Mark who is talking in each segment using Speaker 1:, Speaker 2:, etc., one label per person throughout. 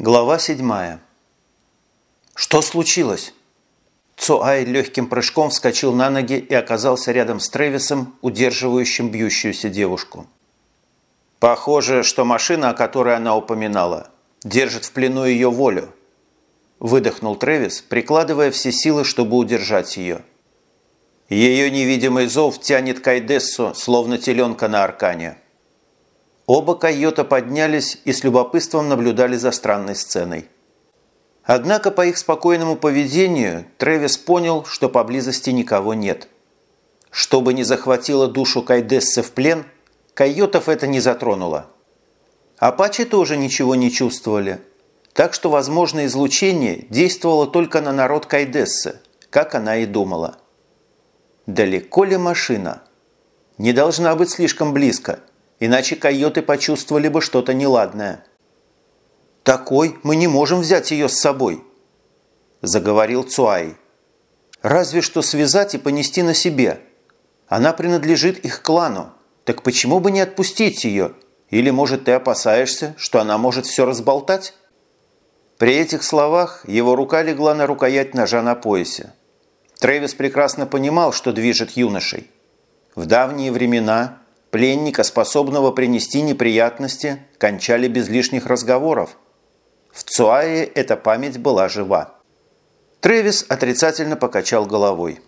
Speaker 1: Глава седьмая. «Что случилось?» Цуай легким прыжком вскочил на ноги и оказался рядом с Тревисом, удерживающим бьющуюся девушку. «Похоже, что машина, о которой она упоминала, держит в плену ее волю», выдохнул Тревис, прикладывая все силы, чтобы удержать ее. Ее невидимый зов тянет Кайдессу, словно теленка на аркане. Оба койота поднялись и с любопытством наблюдали за странной сценой. Однако по их спокойному поведению Трэвис понял, что поблизости никого нет. Чтобы не захватило душу Кайдессы в плен, койотов это не затронуло. Апачи тоже ничего не чувствовали, так что возможное излучение действовало только на народ Кайдессы, как она и думала. Далеко ли машина? Не должна быть слишком близко, иначе койоты почувствовали бы что-то неладное. «Такой мы не можем взять ее с собой», – заговорил Цуай. «Разве что связать и понести на себе. Она принадлежит их клану, так почему бы не отпустить ее? Или, может, ты опасаешься, что она может все разболтать?» При этих словах его рука легла на рукоять ножа на поясе. Трэвис прекрасно понимал, что движет юношей. В давние времена пленника, способного принести неприятности, кончали без лишних разговоров – в Цуае эта память была жива. Трэвис отрицательно покачал головой.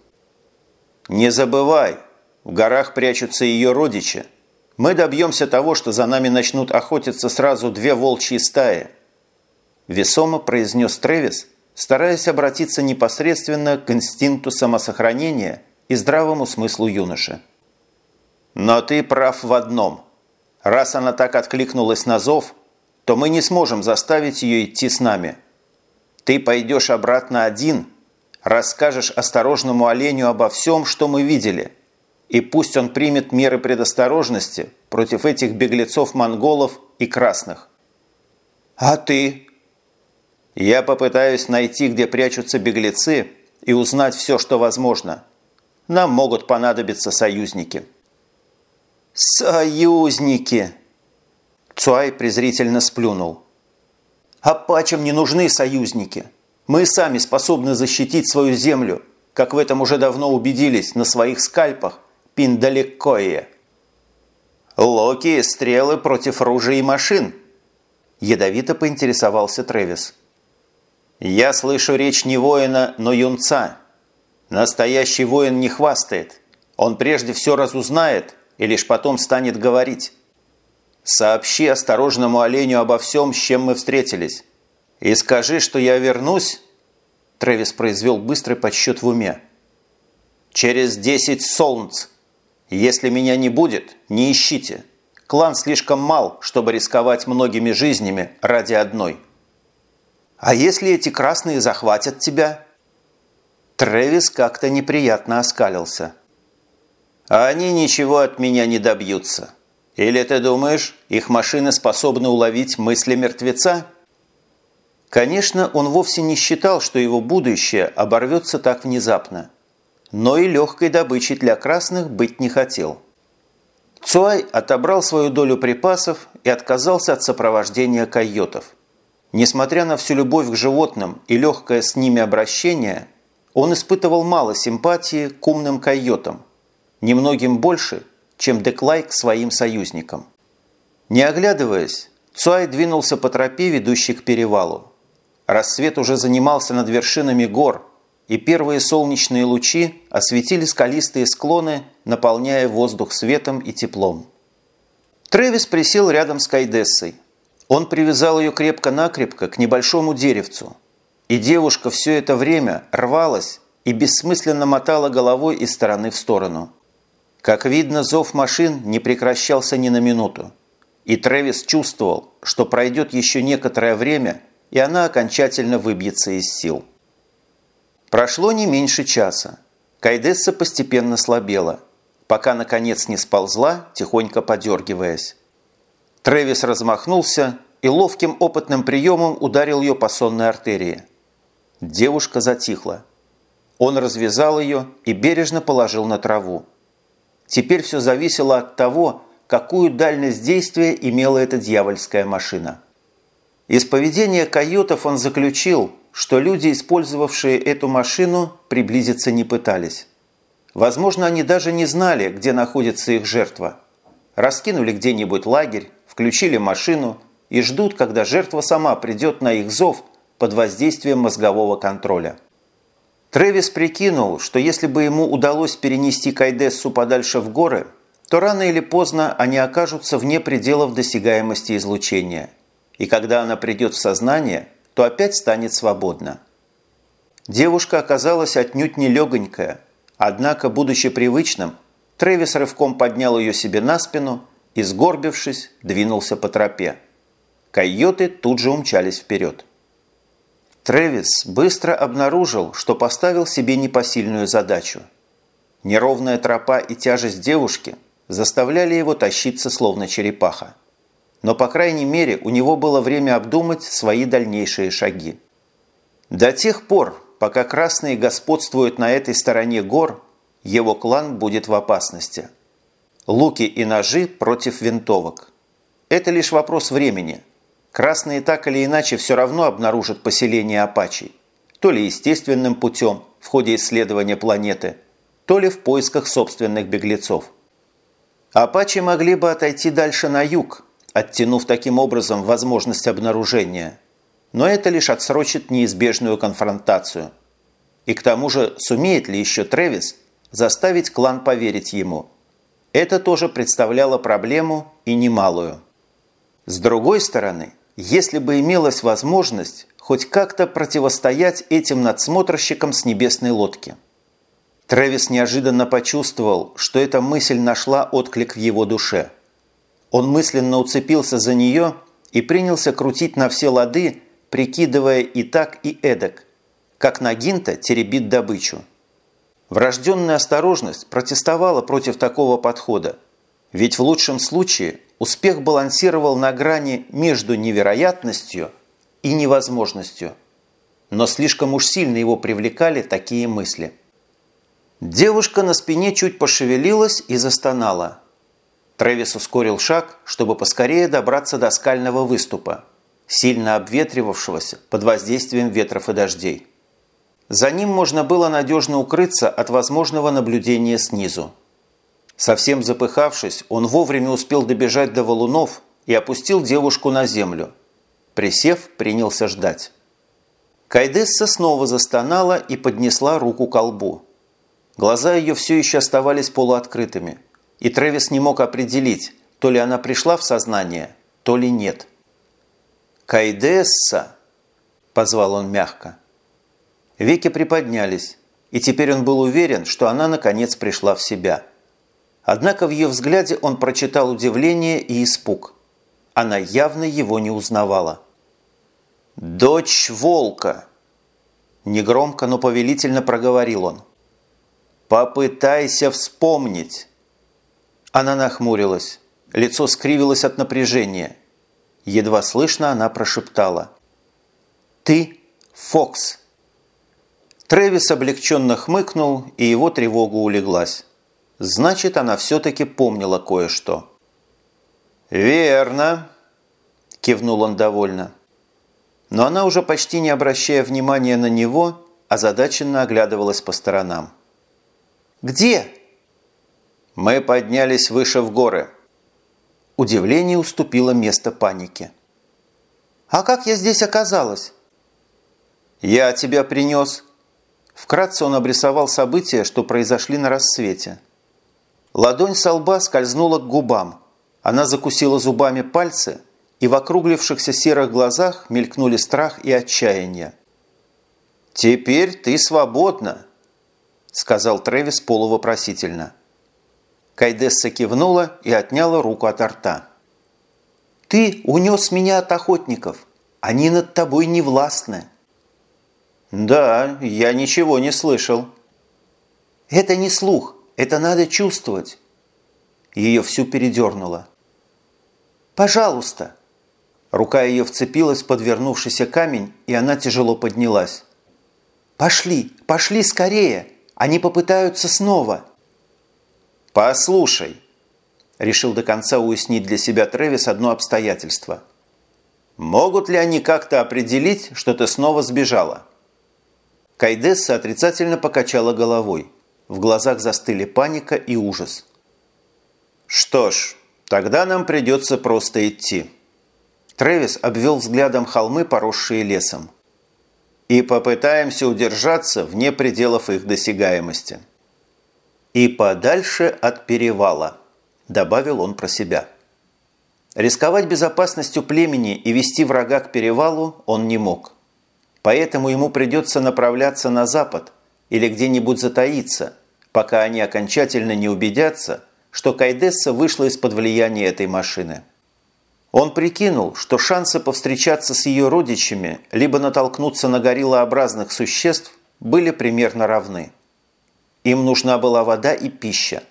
Speaker 1: «Не забывай, в горах прячутся ее родичи. Мы добьемся того, что за нами начнут охотиться сразу две волчьи стаи». Весомо произнес Трэвис, стараясь обратиться непосредственно к инстинкту самосохранения и здравому смыслу юноши. «Но ты прав в одном. Раз она так откликнулась на зов, то мы не сможем заставить ее идти с нами. Ты пойдешь обратно один, расскажешь осторожному оленю обо всем, что мы видели, и пусть он примет меры предосторожности против этих беглецов-монголов и красных. А ты? Я попытаюсь найти, где прячутся беглецы, и узнать все, что возможно. Нам могут понадобиться союзники. «Союзники!» Цуай презрительно сплюнул. «Апачам не нужны союзники. Мы сами способны защитить свою землю, как в этом уже давно убедились на своих скальпах Пиндалекое». «Локи – стрелы против ружей и машин», – ядовито поинтересовался Трэвис. «Я слышу речь не воина, но юнца. Настоящий воин не хвастает. Он прежде все разузнает и лишь потом станет говорить». Сообщи осторожному оленю обо всем, с чем мы встретились. И скажи, что я вернусь...» Трэвис произвел быстрый подсчет в уме. «Через десять солнц. Если меня не будет, не ищите. Клан слишком мал, чтобы рисковать многими жизнями ради одной». «А если эти красные захватят тебя?» Трэвис как-то неприятно оскалился. «Они ничего от меня не добьются». Или ты думаешь, их машины способны уловить мысли мертвеца? Конечно, он вовсе не считал, что его будущее оборвется так внезапно. Но и легкой добычей для красных быть не хотел. Цуай отобрал свою долю припасов и отказался от сопровождения койотов. Несмотря на всю любовь к животным и легкое с ними обращение, он испытывал мало симпатии к умным койотам, немногим больше, чем Деклай к своим союзникам. Не оглядываясь, Цуай двинулся по тропе, ведущей к перевалу. Рассвет уже занимался над вершинами гор, и первые солнечные лучи осветили скалистые склоны, наполняя воздух светом и теплом. Трэвис присел рядом с Кайдессой. Он привязал ее крепко-накрепко к небольшому деревцу. И девушка все это время рвалась и бессмысленно мотала головой из стороны в сторону. Как видно, зов машин не прекращался ни на минуту. И Трэвис чувствовал, что пройдет еще некоторое время, и она окончательно выбьется из сил. Прошло не меньше часа. Кайдесса постепенно слабела, пока наконец не сползла, тихонько подергиваясь. Трэвис размахнулся и ловким опытным приемом ударил ее по сонной артерии. Девушка затихла. Он развязал ее и бережно положил на траву. Теперь все зависело от того, какую дальность действия имела эта дьявольская машина. Из поведения койотов он заключил, что люди, использовавшие эту машину, приблизиться не пытались. Возможно, они даже не знали, где находится их жертва. Раскинули где-нибудь лагерь, включили машину и ждут, когда жертва сама придет на их зов под воздействием мозгового контроля. Трэвис прикинул, что если бы ему удалось перенести Кайдессу подальше в горы, то рано или поздно они окажутся вне пределов досягаемости излучения. И когда она придет в сознание, то опять станет свободна. Девушка оказалась отнюдь не легонькая, однако, будучи привычным, Трэвис рывком поднял ее себе на спину и, сгорбившись, двинулся по тропе. Койоты тут же умчались вперед. Трэвис быстро обнаружил, что поставил себе непосильную задачу. Неровная тропа и тяжесть девушки заставляли его тащиться словно черепаха. Но, по крайней мере, у него было время обдумать свои дальнейшие шаги. До тех пор, пока красные господствуют на этой стороне гор, его клан будет в опасности. Луки и ножи против винтовок. Это лишь вопрос времени – Красные так или иначе все равно обнаружат поселение апачей. То ли естественным путем, в ходе исследования планеты, то ли в поисках собственных беглецов. Апачи могли бы отойти дальше на юг, оттянув таким образом возможность обнаружения. Но это лишь отсрочит неизбежную конфронтацию. И к тому же сумеет ли еще Тревис заставить клан поверить ему? Это тоже представляло проблему и немалую. С другой стороны, если бы имелась возможность хоть как-то противостоять этим надсмотрщикам с небесной лодки. Трэвис неожиданно почувствовал, что эта мысль нашла отклик в его душе. Он мысленно уцепился за нее и принялся крутить на все лады, прикидывая и так, и эдак, как Нагинта теребит добычу. Врожденная осторожность протестовала против такого подхода, ведь в лучшем случае успех балансировал на грани между невероятностью и невозможностью. Но слишком уж сильно его привлекали такие мысли. Девушка на спине чуть пошевелилась и застонала. Трэвис ускорил шаг, чтобы поскорее добраться до скального выступа, сильно обветривавшегося под воздействием ветров и дождей. За ним можно было надежно укрыться от возможного наблюдения снизу. Совсем запыхавшись, он вовремя успел добежать до валунов и опустил девушку на землю. Присев, принялся ждать. Кайдесса снова застонала и поднесла руку к колбу. Глаза ее все еще оставались полуоткрытыми, и Трэвис не мог определить, то ли она пришла в сознание, то ли нет. «Кайдесса!» – позвал он мягко. Веки приподнялись, и теперь он был уверен, что она наконец пришла в себя – Однако в ее взгляде он прочитал удивление и испуг. Она явно его не узнавала. «Дочь волка!» Негромко, но повелительно проговорил он. «Попытайся вспомнить!» Она нахмурилась. Лицо скривилось от напряжения. Едва слышно она прошептала. «Ты Фокс!» Трэвис облегченно хмыкнул, и его тревога улеглась. Значит, она все-таки помнила кое-что. «Верно», – кивнул он довольно. Но она уже почти не обращая внимания на него, озадаченно оглядывалась по сторонам. «Где?» «Мы поднялись выше в горы». Удивление уступило место панике. «А как я здесь оказалась?» «Я тебя принес». Вкратце он обрисовал события, что произошли на рассвете – Ладонь со лба скользнула к губам. Она закусила зубами пальцы, и в округлившихся серых глазах мелькнули страх и отчаяние. «Теперь ты свободна», – сказал Трэвис полувопросительно. Кайдесса кивнула и отняла руку от рта. «Ты унес меня от охотников. Они над тобой не властны». «Да, я ничего не слышал». «Это не слух. Это надо чувствовать. Ее всю передернуло. «Пожалуйста!» Рука ее вцепилась в подвернувшийся камень, и она тяжело поднялась. «Пошли, пошли скорее! Они попытаются снова!» «Послушай!» Решил до конца уяснить для себя Трэвис одно обстоятельство. Могут ли они как-то определить, что ты снова сбежала?» Кайдесса отрицательно покачала головой. В глазах застыли паника и ужас. «Что ж, тогда нам придется просто идти». Трэвис обвел взглядом холмы, поросшие лесом. «И попытаемся удержаться вне пределов их досягаемости». «И подальше от перевала», – добавил он про себя. Рисковать безопасностью племени и вести врага к перевалу он не мог. Поэтому ему придется направляться на запад или где-нибудь затаиться, пока они окончательно не убедятся, что Кайдесса вышла из-под влияния этой машины. Он прикинул, что шансы повстречаться с ее родичами либо натолкнуться на гориллообразных существ были примерно равны. Им нужна была вода и пища,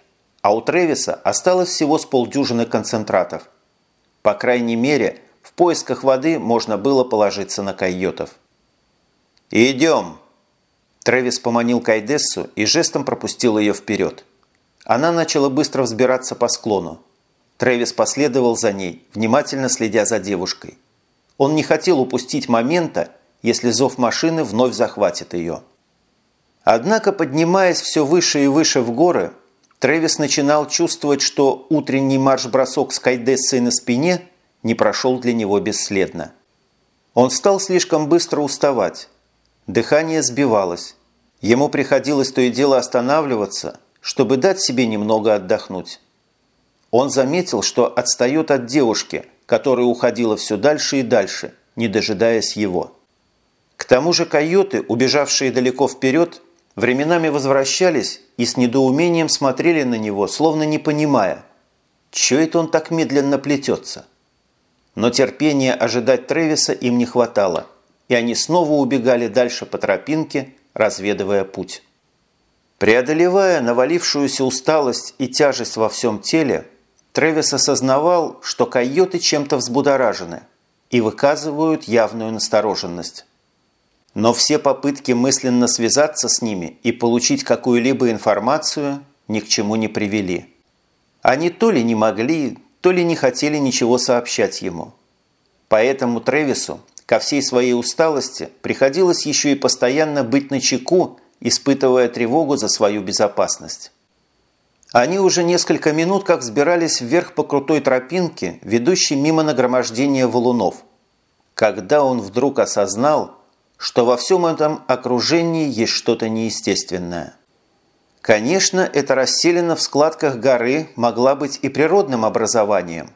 Speaker 1: а у Тревиса осталось всего с полдюжины концентратов. По крайней мере, в поисках воды можно было положиться на койотов. «Идем!» Трэвис поманил Кайдессу и жестом пропустил ее вперед. Она начала быстро взбираться по склону. Трэвис последовал за ней, внимательно следя за девушкой. Он не хотел упустить момента, если зов машины вновь захватит ее. Однако, поднимаясь все выше и выше в горы, Трэвис начинал чувствовать, что утренний марш-бросок с Кайдессой на спине не прошел для него бесследно. Он стал слишком быстро уставать. Дыхание сбивалось. Ему приходилось то и дело останавливаться, чтобы дать себе немного отдохнуть. Он заметил, что отстает от девушки, которая уходила все дальше и дальше, не дожидаясь его. К тому же койоты, убежавшие далеко вперед, временами возвращались и с недоумением смотрели на него, словно не понимая, чего это он так медленно плетется. Но терпения ожидать Тревиса им не хватало, и они снова убегали дальше по тропинке, разведывая путь. Преодолевая навалившуюся усталость и тяжесть во всем теле, Тревис осознавал, что койоты чем-то взбудоражены и выказывают явную настороженность. Но все попытки мысленно связаться с ними и получить какую-либо информацию ни к чему не привели. Они то ли не могли, то ли не хотели ничего сообщать ему. Поэтому Тревису ко всей своей усталости приходилось еще и постоянно быть на чеку, испытывая тревогу за свою безопасность. Они уже несколько минут как взбирались вверх по крутой тропинке, ведущей мимо нагромождения валунов, когда он вдруг осознал, что во всем этом окружении есть что-то неестественное. Конечно, эта расселена в складках горы могла быть и природным образованием.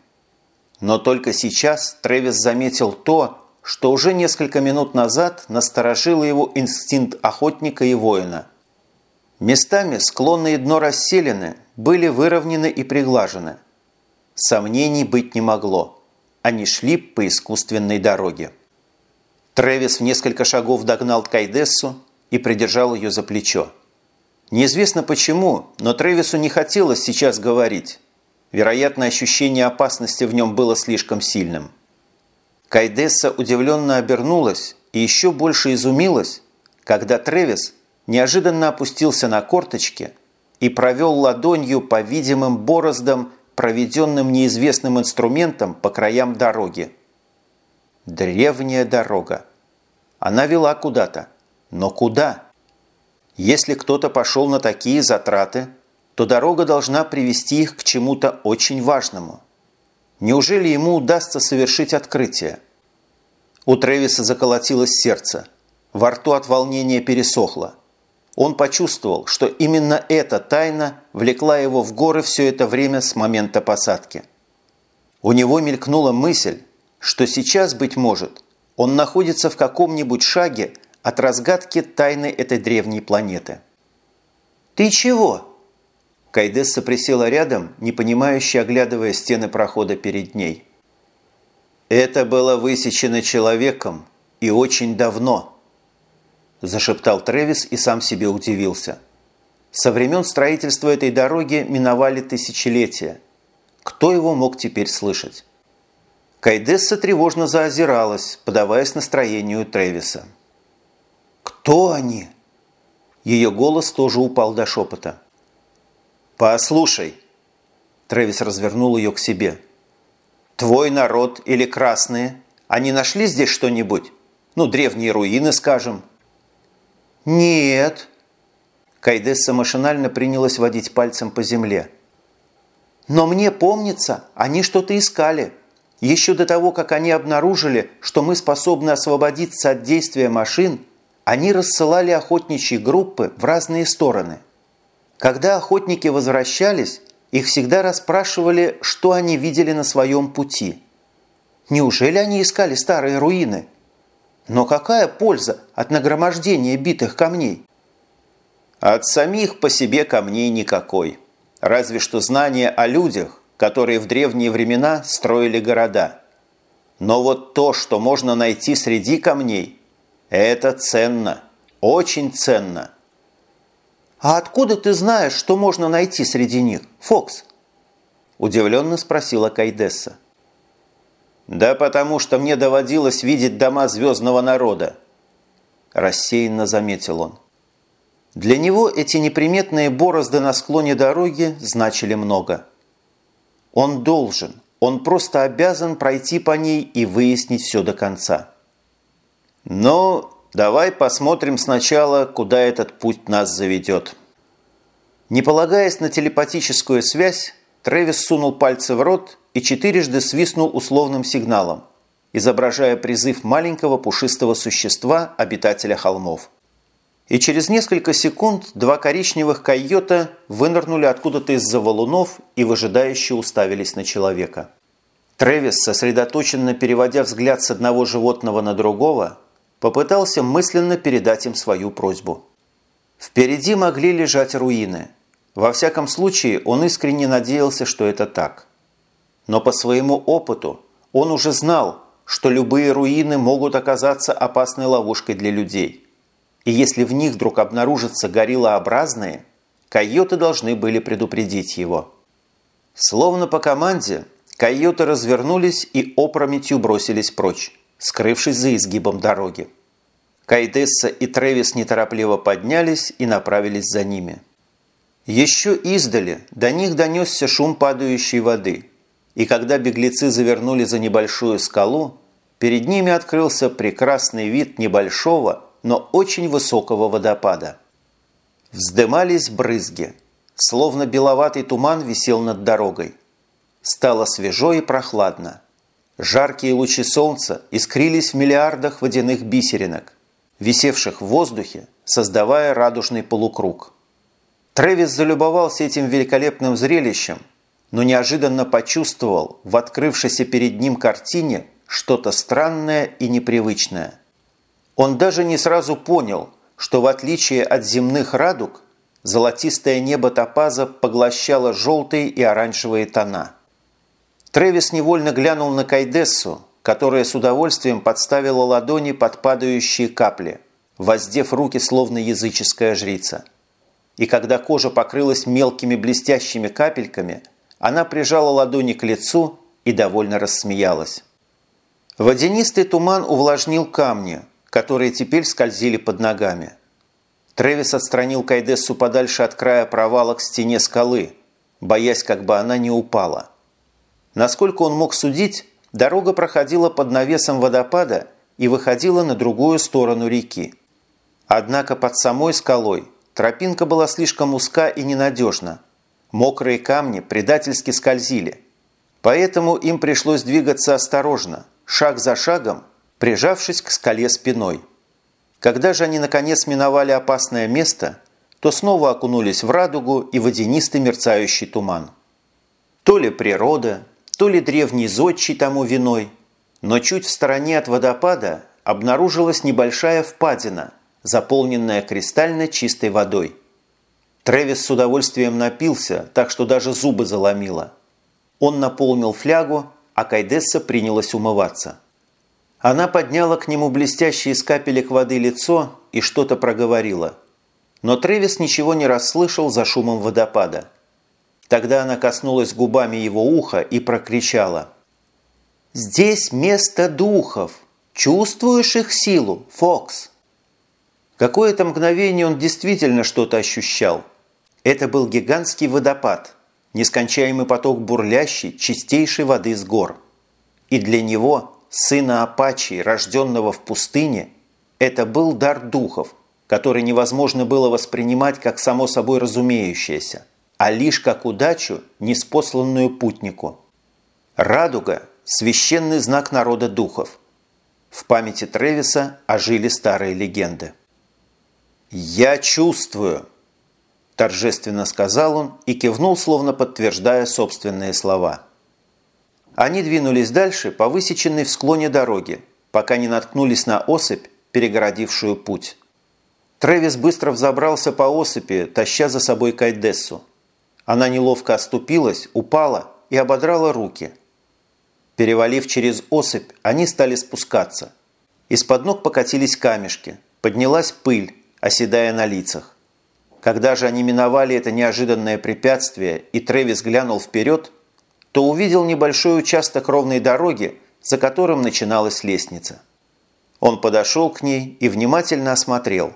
Speaker 1: Но только сейчас Трэвис заметил то, что уже несколько минут назад насторожило его инстинкт охотника и воина. Местами склонные дно расселены были выровнены и приглажены. Сомнений быть не могло. Они шли по искусственной дороге. Трэвис в несколько шагов догнал Кайдессу и придержал ее за плечо. Неизвестно почему, но Трэвису не хотелось сейчас говорить. Вероятно, ощущение опасности в нем было слишком сильным. Кайдесса удивленно обернулась и еще больше изумилась, когда Трэвис неожиданно опустился на корточки и провел ладонью по видимым бороздам, проведенным неизвестным инструментом по краям дороги. Древняя дорога. Она вела куда-то. Но куда? Если кто-то пошел на такие затраты, то дорога должна привести их к чему-то очень важному. Неужели ему удастся совершить открытие? У Тревиса заколотилось сердце. Во рту от волнения пересохло. Он почувствовал, что именно эта тайна влекла его в горы все это время с момента посадки. У него мелькнула мысль, что сейчас, быть может, он находится в каком-нибудь шаге от разгадки тайны этой древней планеты. «Ты чего?» Кайдесса присела рядом, непонимающе оглядывая стены прохода перед ней. «Это было высечено человеком и очень давно», зашептал Тревис и сам себе удивился. Со времен строительства этой дороги миновали тысячелетия. Кто его мог теперь слышать? Кайдесса тревожно заозиралась, подаваясь настроению Тревиса. «Кто они?» Ее голос тоже упал до шепота. «Послушай!» Тревис развернул ее к себе. «Твой народ или красные, Они нашли здесь что-нибудь? Ну, древние руины, скажем».
Speaker 2: «Нет».
Speaker 1: Кайдесса машинально принялась водить пальцем по земле.
Speaker 2: «Но мне помнится, они что-то искали. Еще до того, как они обнаружили, что мы способны освободиться от действия машин, они рассылали охотничьи группы в разные стороны. Когда охотники возвращались, их всегда расспрашивали, что они видели на своем пути. Неужели они искали старые руины? Но какая польза от нагромождения битых камней?
Speaker 1: От самих по себе камней никакой. Разве что знание о людях, которые в древние времена строили города. Но вот то, что можно найти среди камней, это ценно, очень ценно.
Speaker 2: «А откуда ты знаешь, что можно найти среди них, Фокс?» Удивленно спросила Кайдесса.
Speaker 1: «Да потому что мне доводилось видеть дома звездного народа», рассеянно заметил он. Для него эти неприметные борозды на склоне дороги значили много. Он должен, он просто обязан пройти по ней и выяснить все до конца. Но Давай посмотрим сначала, куда этот путь нас заведет. Не полагаясь на телепатическую связь, Трэвис сунул пальцы в рот и четырежды свистнул условным сигналом, изображая призыв маленького пушистого существа, обитателя холмов. И через несколько секунд два коричневых койота вынырнули откуда-то из-за валунов и выжидающе уставились на человека. Трэвис, сосредоточенно переводя взгляд с одного животного на другого, попытался мысленно передать им свою просьбу. Впереди могли лежать руины. Во всяком случае, он искренне надеялся, что это так. Но по своему опыту он уже знал, что любые руины могут оказаться опасной ловушкой для людей. И если в них вдруг обнаружатся гориллообразные, койоты должны были предупредить его. Словно по команде, койоты развернулись и опрометью бросились прочь скрывшись за изгибом дороги. Кайдесса и Тревис неторопливо поднялись и направились за ними. Еще издали до них донесся шум падающей воды, и когда беглецы завернули за небольшую скалу, перед ними открылся прекрасный вид небольшого, но очень высокого водопада. Вздымались брызги, словно беловатый туман висел над дорогой. Стало свежо и прохладно. Жаркие лучи солнца искрились в миллиардах водяных бисеринок, висевших в воздухе, создавая радужный полукруг. Трэвис залюбовался этим великолепным зрелищем, но неожиданно почувствовал в открывшейся перед ним картине что-то странное и непривычное. Он даже не сразу понял, что в отличие от земных радуг, золотистое небо топаза поглощало желтые и оранжевые тона – Трэвис невольно глянул на Кайдессу, которая с удовольствием подставила ладони под падающие капли, воздев руки словно языческая жрица. И когда кожа покрылась мелкими блестящими капельками, она прижала ладони к лицу и довольно рассмеялась. Водянистый туман увлажнил камни, которые теперь скользили под ногами. Трэвис отстранил Кайдессу подальше от края провала к стене скалы, боясь, как бы она не упала – Насколько он мог судить, дорога проходила под навесом водопада и выходила на другую сторону реки. Однако под самой скалой тропинка была слишком узка и ненадежна. Мокрые камни предательски скользили. Поэтому им пришлось двигаться осторожно, шаг за шагом, прижавшись к скале спиной. Когда же они наконец миновали опасное место, то снова окунулись в радугу и водянистый мерцающий туман. То ли природа, то ли древний зодчий тому виной, но чуть в стороне от водопада обнаружилась небольшая впадина, заполненная кристально чистой водой. Трэвис с удовольствием напился, так что даже зубы заломило. Он наполнил флягу, а Кайдесса принялась умываться. Она подняла к нему блестящее из капелек воды лицо и что-то проговорила. Но Трэвис ничего не расслышал за шумом водопада – Тогда она коснулась губами его уха и прокричала. «Здесь место духов. Чувствуешь их силу, Фокс?» Какое-то мгновение он действительно что-то ощущал. Это был гигантский водопад, нескончаемый поток бурлящей, чистейшей воды с гор. И для него, сына Апачи, рожденного в пустыне, это был дар духов, который невозможно было воспринимать как само собой разумеющееся, а лишь как удачу, неспосланную путнику. Радуга – священный знак народа духов. В памяти Тревиса ожили старые легенды. «Я чувствую!» – торжественно сказал он и кивнул, словно подтверждая собственные слова. Они двинулись дальше по высеченной в склоне дороге, пока не наткнулись на осыпь, перегородившую путь. Трэвис быстро взобрался по осыпи, таща за собой Кайдессу. Она неловко оступилась, упала и ободрала руки. Перевалив через осыпь, они стали спускаться. Из-под ног покатились камешки, поднялась пыль, оседая на лицах. Когда же они миновали это неожиданное препятствие и Трэвис глянул вперед – то увидел небольшой участок ровной дороги, за которым начиналась лестница. Он подошел к ней и внимательно осмотрел.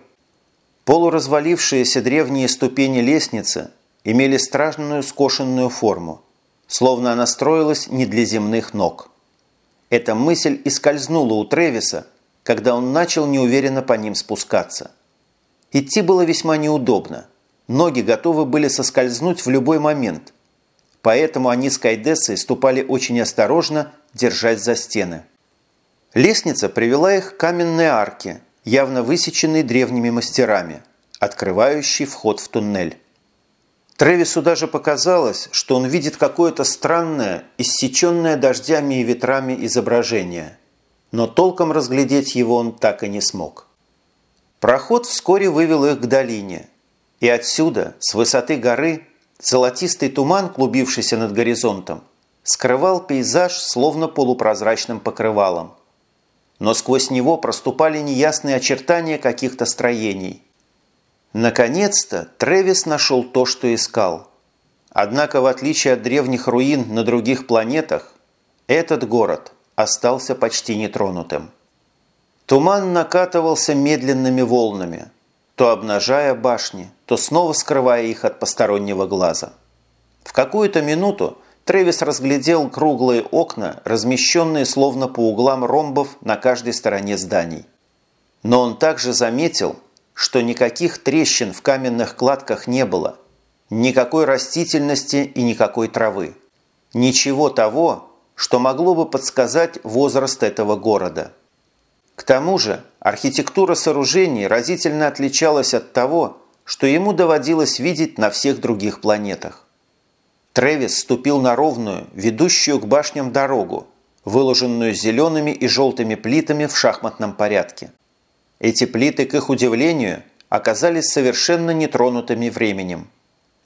Speaker 1: Полуразвалившиеся древние ступени лестницы имели страшную скошенную форму, словно она строилась не для земных ног. Эта мысль и скользнула у Тревиса, когда он начал неуверенно по ним спускаться. Идти было весьма неудобно. Ноги готовы были соскользнуть в любой момент – поэтому они с Кайдессой ступали очень осторожно, держась за стены. Лестница привела их к каменной арке, явно высеченной древними мастерами, открывающей вход в туннель. Тревису даже показалось, что он видит какое-то странное, иссеченное дождями и ветрами изображение, но толком разглядеть его он так и не смог. Проход вскоре вывел их к долине, и отсюда, с высоты горы, Золотистый туман, клубившийся над горизонтом, скрывал пейзаж словно полупрозрачным покрывалом. Но сквозь него проступали неясные очертания каких-то строений. Наконец-то Тревис нашел то, что искал. Однако, в отличие от древних руин на других планетах, этот город остался почти нетронутым. Туман накатывался медленными волнами – то обнажая башни, то снова скрывая их от постороннего глаза. В какую-то минуту Тревис разглядел круглые окна, размещенные словно по углам ромбов на каждой стороне зданий. Но он также заметил, что никаких трещин в каменных кладках не было, никакой растительности и никакой травы. Ничего того, что могло бы подсказать возраст этого города. К тому же архитектура сооружений разительно отличалась от того, что ему доводилось видеть на всех других планетах. Тревис ступил на ровную, ведущую к башням дорогу, выложенную зелеными и желтыми плитами в шахматном порядке. Эти плиты, к их удивлению, оказались совершенно нетронутыми временем.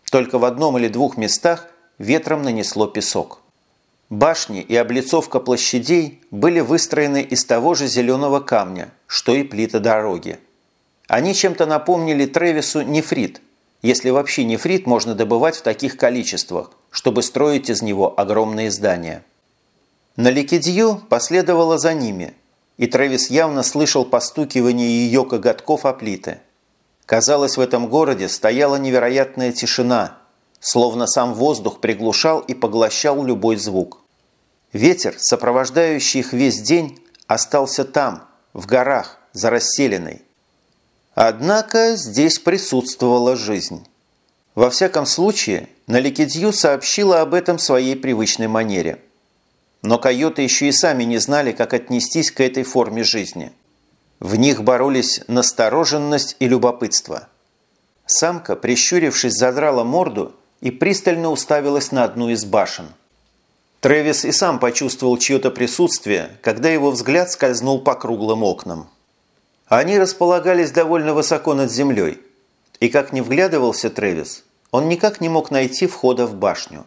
Speaker 1: Только в одном или двух местах ветром нанесло песок. Башни и облицовка площадей были выстроены из того же зеленого камня, что и плита дороги. Они чем-то напомнили Тревису нефрит, если вообще нефрит можно добывать в таких количествах, чтобы строить из него огромные здания. На Ликидью последовала за ними, и Тревис явно слышал постукивание ее коготков о плиты. Казалось, в этом городе стояла невероятная тишина, словно сам воздух приглушал и поглощал любой звук. Ветер, сопровождающий их весь день, остался там, в горах, за расселенной. Однако здесь присутствовала жизнь. Во всяком случае, Наликидью сообщила об этом своей привычной манере. Но койоты еще и сами не знали, как отнестись к этой форме жизни. В них боролись настороженность и любопытство. Самка, прищурившись, задрала морду и пристально уставилась на одну из башен – Трэвис и сам почувствовал чье-то присутствие, когда его взгляд скользнул по круглым окнам. Они располагались довольно высоко над землей, и как не вглядывался Трэвис, он никак не мог найти входа в башню.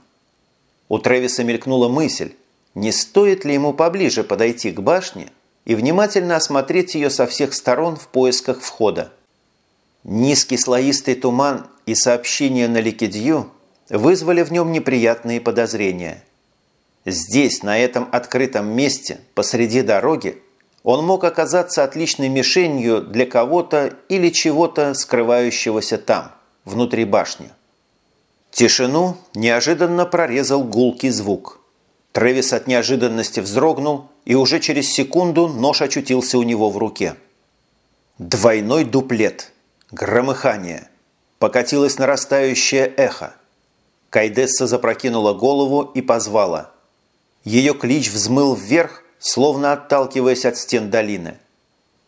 Speaker 1: У Трэвиса мелькнула мысль, не стоит ли ему поближе подойти к башне и внимательно осмотреть ее со всех сторон в поисках входа. Низкий слоистый туман и сообщения на Ликидью вызвали в нем неприятные подозрения – Здесь, на этом открытом месте, посреди дороги, он мог оказаться отличной мишенью для кого-то или чего-то, скрывающегося там, внутри башни. Тишину неожиданно прорезал гулкий звук. Трэвис от неожиданности вздрогнул, и уже через секунду нож очутился у него в руке. Двойной дуплет. Громыхание. Покатилось нарастающее эхо. Кайдесса запрокинула голову и позвала. Ее клич взмыл вверх, словно отталкиваясь от стен долины.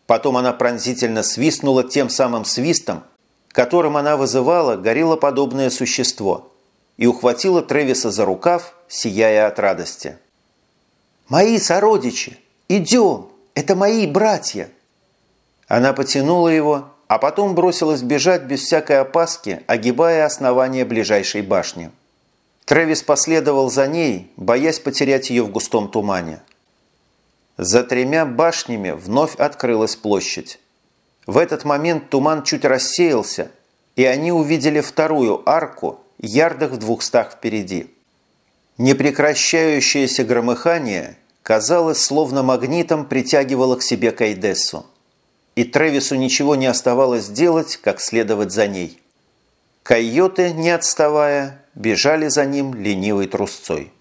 Speaker 1: Потом она пронзительно свистнула тем самым свистом, которым она вызывала гориллоподобное существо, и ухватила Тревиса за рукав, сияя от радости.
Speaker 2: «Мои сородичи! Идем! Это мои братья!»
Speaker 1: Она потянула его, а потом бросилась бежать без всякой опаски, огибая основание ближайшей башни. Трэвис последовал за ней, боясь потерять ее в густом тумане. За тремя башнями вновь открылась площадь. В этот момент туман чуть рассеялся, и они увидели вторую арку, ярдах в двухстах впереди. Непрекращающееся громыхание, казалось, словно магнитом притягивало к себе Кайдессу и Тревису ничего не оставалось делать, как следовать за ней. Койоты, не отставая, бежали за ним ленивой трусцой.